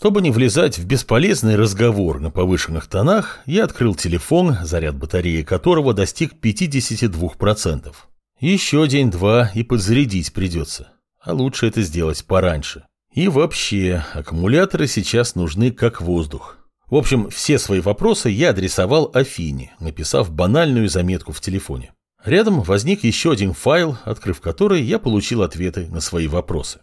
Чтобы не влезать в бесполезный разговор на повышенных тонах, я открыл телефон, заряд батареи которого достиг 52%. Еще день-два и подзарядить придется. А лучше это сделать пораньше. И вообще, аккумуляторы сейчас нужны как воздух. В общем, все свои вопросы я адресовал Афине, написав банальную заметку в телефоне. Рядом возник еще один файл, открыв который, я получил ответы на свои вопросы.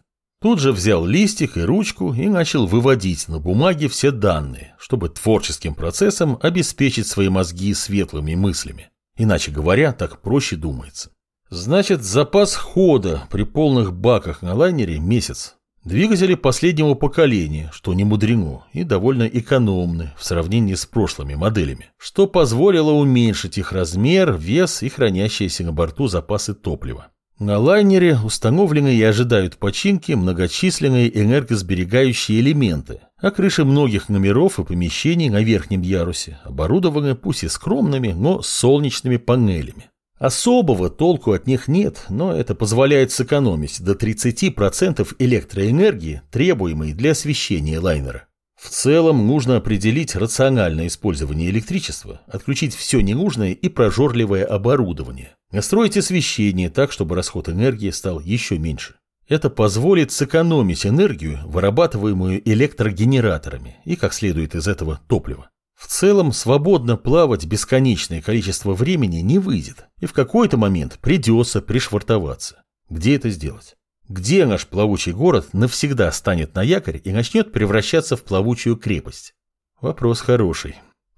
Тут же взял листик и ручку и начал выводить на бумаге все данные, чтобы творческим процессом обеспечить свои мозги светлыми мыслями. Иначе говоря, так проще думается. Значит, запас хода при полных баках на лайнере месяц. Двигатели последнего поколения, что не мудрено, и довольно экономны в сравнении с прошлыми моделями, что позволило уменьшить их размер, вес и хранящиеся на борту запасы топлива. На лайнере установлены и ожидают починки многочисленные энергосберегающие элементы, а крыши многих номеров и помещений на верхнем ярусе оборудованы пусть и скромными, но солнечными панелями. Особого толку от них нет, но это позволяет сэкономить до 30% электроэнергии, требуемой для освещения лайнера. В целом нужно определить рациональное использование электричества, отключить все ненужное и прожорливое оборудование, настроить освещение так, чтобы расход энергии стал еще меньше. Это позволит сэкономить энергию, вырабатываемую электрогенераторами, и, как следует из этого, топливо. В целом, свободно плавать бесконечное количество времени не выйдет, и в какой-то момент придется пришвартоваться. Где это сделать? Где наш плавучий город навсегда станет на якорь и начнет превращаться в плавучую крепость? Вопрос хороший.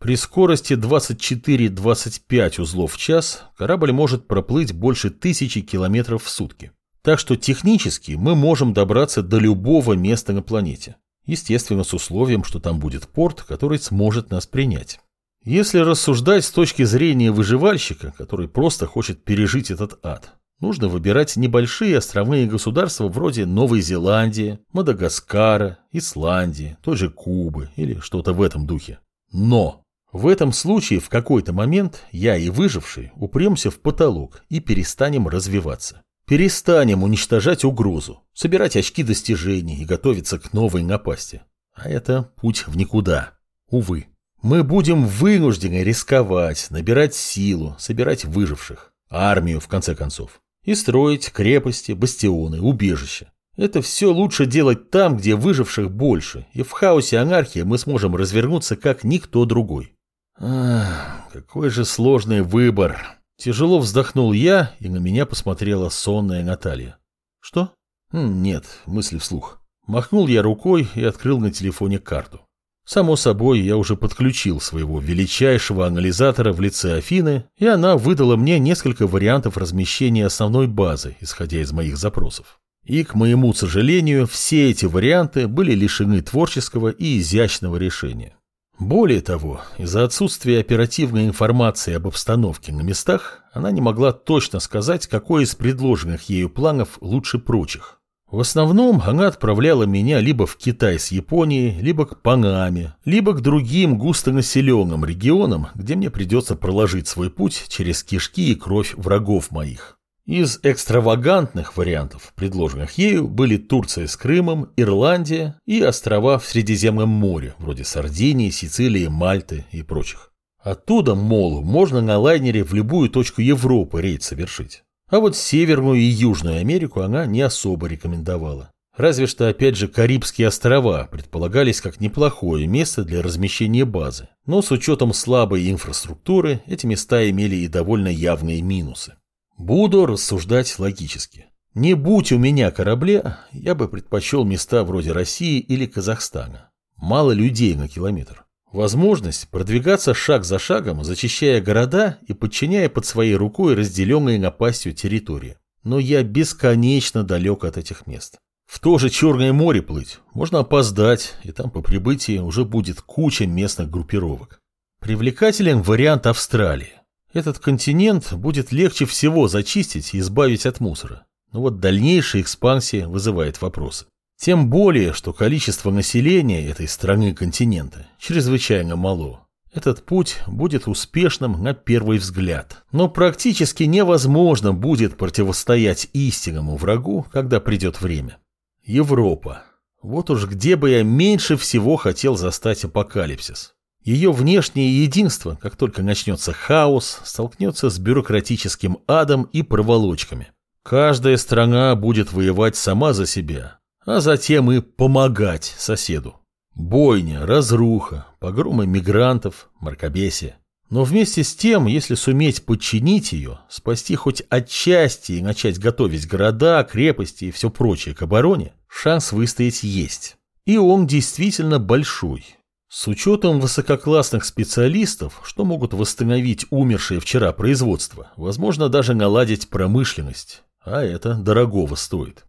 При скорости 24-25 узлов в час корабль может проплыть больше тысячи километров в сутки. Так что технически мы можем добраться до любого места на планете. Естественно, с условием, что там будет порт, который сможет нас принять. Если рассуждать с точки зрения выживальщика, который просто хочет пережить этот ад, нужно выбирать небольшие островные государства вроде Новой Зеландии, Мадагаскара, Исландии, той же Кубы или что-то в этом духе. Но в этом случае в какой-то момент я и выживший упремся в потолок и перестанем развиваться. Перестанем уничтожать угрозу, собирать очки достижений и готовиться к новой напасти. А это путь в никуда. Увы. Мы будем вынуждены рисковать, набирать силу, собирать выживших, армию, в конце концов, и строить крепости, бастионы, убежища. Это все лучше делать там, где выживших больше, и в хаосе анархии мы сможем развернуться как никто другой. Какой же сложный выбор. Тяжело вздохнул я, и на меня посмотрела сонная Наталья. «Что?» «Нет, мысли вслух». Махнул я рукой и открыл на телефоне карту. Само собой, я уже подключил своего величайшего анализатора в лице Афины, и она выдала мне несколько вариантов размещения основной базы, исходя из моих запросов. И, к моему сожалению, все эти варианты были лишены творческого и изящного решения. Более того, из-за отсутствия оперативной информации об обстановке на местах, она не могла точно сказать, какой из предложенных ею планов лучше прочих. В основном она отправляла меня либо в Китай с Японией, либо к Панаме, либо к другим густонаселенным регионам, где мне придется проложить свой путь через кишки и кровь врагов моих. Из экстравагантных вариантов, предложенных ею, были Турция с Крымом, Ирландия и острова в Средиземном море, вроде Сардинии, Сицилии, Мальты и прочих. Оттуда, мол, можно на лайнере в любую точку Европы рейд совершить. А вот Северную и Южную Америку она не особо рекомендовала. Разве что, опять же, Карибские острова предполагались как неплохое место для размещения базы. Но с учетом слабой инфраструктуры, эти места имели и довольно явные минусы. Буду рассуждать логически. Не будь у меня корабля, я бы предпочел места вроде России или Казахстана. Мало людей на километр. Возможность продвигаться шаг за шагом, зачищая города и подчиняя под своей рукой разделенные напастью территории. Но я бесконечно далек от этих мест. В то же Черное море плыть можно опоздать, и там по прибытии уже будет куча местных группировок. Привлекателен вариант Австралии. Этот континент будет легче всего зачистить и избавить от мусора. Но вот дальнейшая экспансия вызывает вопросы. Тем более, что количество населения этой страны-континента чрезвычайно мало. Этот путь будет успешным на первый взгляд, но практически невозможно будет противостоять истинному врагу, когда придет время. Европа. Вот уж где бы я меньше всего хотел застать апокалипсис. Ее внешнее единство, как только начнется хаос, столкнется с бюрократическим адом и проволочками. Каждая страна будет воевать сама за себя, а затем и помогать соседу. Бойня, разруха, погромы мигрантов, мракобесие. Но вместе с тем, если суметь подчинить ее, спасти хоть отчасти и начать готовить города, крепости и все прочее к обороне, шанс выстоять есть. И он действительно большой. С учетом высококлассных специалистов, что могут восстановить умершее вчера производство, возможно даже наладить промышленность, а это дорогого стоит.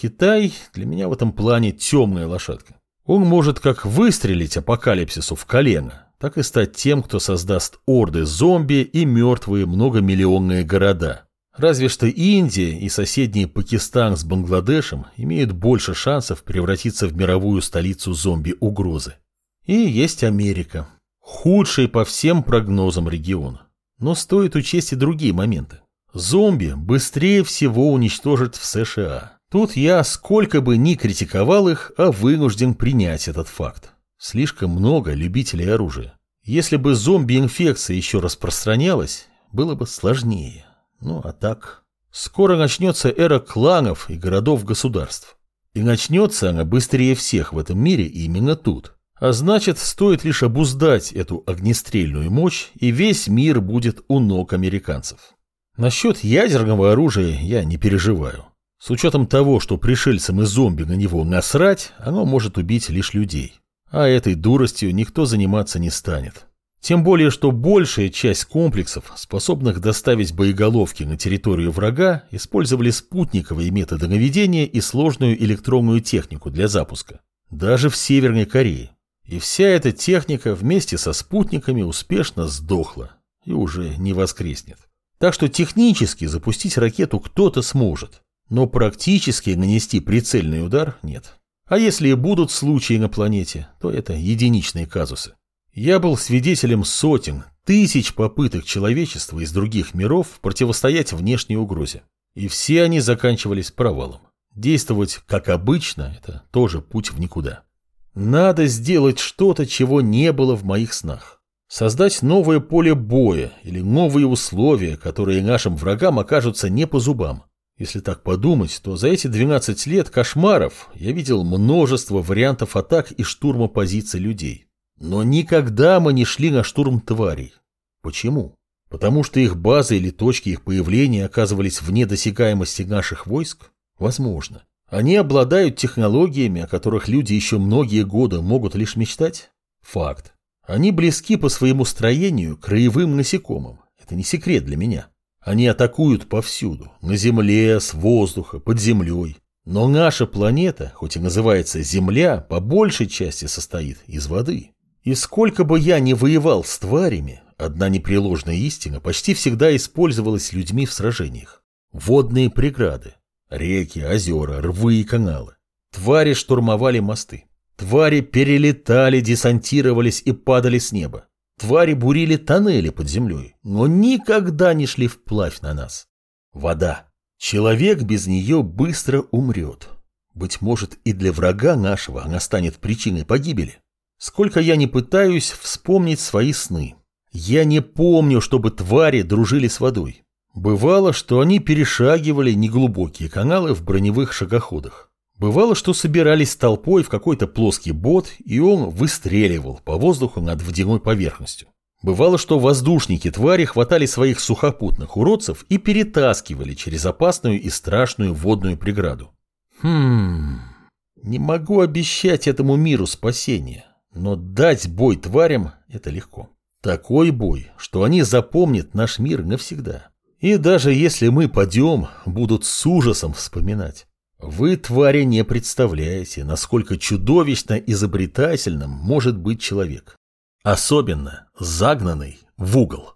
Китай для меня в этом плане темная лошадка. Он может как выстрелить апокалипсису в колено, так и стать тем, кто создаст орды зомби и мертвые многомиллионные города. Разве что Индия и соседний Пакистан с Бангладешем имеют больше шансов превратиться в мировую столицу зомби-угрозы. И есть Америка. Худший по всем прогнозам региона. Но стоит учесть и другие моменты. Зомби быстрее всего уничтожат в США. Тут я, сколько бы ни критиковал их, а вынужден принять этот факт. Слишком много любителей оружия. Если бы зомби-инфекция еще распространялась, было бы сложнее. Ну а так... Скоро начнется эра кланов и городов-государств. И начнется она быстрее всех в этом мире именно тут. А значит, стоит лишь обуздать эту огнестрельную мощь, и весь мир будет у ног американцев. Насчет ядерного оружия я не переживаю. С учетом того, что пришельцам и зомби на него насрать, оно может убить лишь людей. А этой дуростью никто заниматься не станет. Тем более, что большая часть комплексов, способных доставить боеголовки на территорию врага, использовали спутниковые методы наведения и сложную электронную технику для запуска. Даже в Северной Корее. И вся эта техника вместе со спутниками успешно сдохла и уже не воскреснет. Так что технически запустить ракету кто-то сможет, но практически нанести прицельный удар нет. А если и будут случаи на планете, то это единичные казусы. Я был свидетелем сотен, тысяч попыток человечества из других миров противостоять внешней угрозе. И все они заканчивались провалом. Действовать как обычно – это тоже путь в никуда. Надо сделать что-то, чего не было в моих снах. Создать новое поле боя или новые условия, которые нашим врагам окажутся не по зубам. Если так подумать, то за эти 12 лет кошмаров я видел множество вариантов атак и штурма позиций людей. Но никогда мы не шли на штурм тварей. Почему? Потому что их базы или точки их появления оказывались вне досягаемости наших войск? Возможно. Они обладают технологиями, о которых люди еще многие годы могут лишь мечтать? Факт. Они близки по своему строению к краевым насекомым. Это не секрет для меня. Они атакуют повсюду, на земле, с воздуха, под землей. Но наша планета, хоть и называется Земля, по большей части состоит из воды. И сколько бы я ни воевал с тварями, одна непреложная истина почти всегда использовалась людьми в сражениях. Водные преграды. Реки, озера, рвы и каналы. Твари штурмовали мосты. Твари перелетали, десантировались и падали с неба. Твари бурили тоннели под землей, но никогда не шли вплавь на нас. Вода. Человек без нее быстро умрет. Быть может, и для врага нашего она станет причиной погибели. Сколько я не пытаюсь вспомнить свои сны. Я не помню, чтобы твари дружили с водой. Бывало, что они перешагивали неглубокие каналы в броневых шагоходах. Бывало, что собирались толпой в какой-то плоский бот, и он выстреливал по воздуху над водяной поверхностью. Бывало, что воздушники твари хватали своих сухопутных уродцев и перетаскивали через опасную и страшную водную преграду. Хм... Не могу обещать этому миру спасения, но дать бой тварям – это легко. Такой бой, что они запомнят наш мир навсегда. И даже если мы падем, будут с ужасом вспоминать. Вы, твари, не представляете, насколько чудовищно изобретательным может быть человек. Особенно загнанный в угол.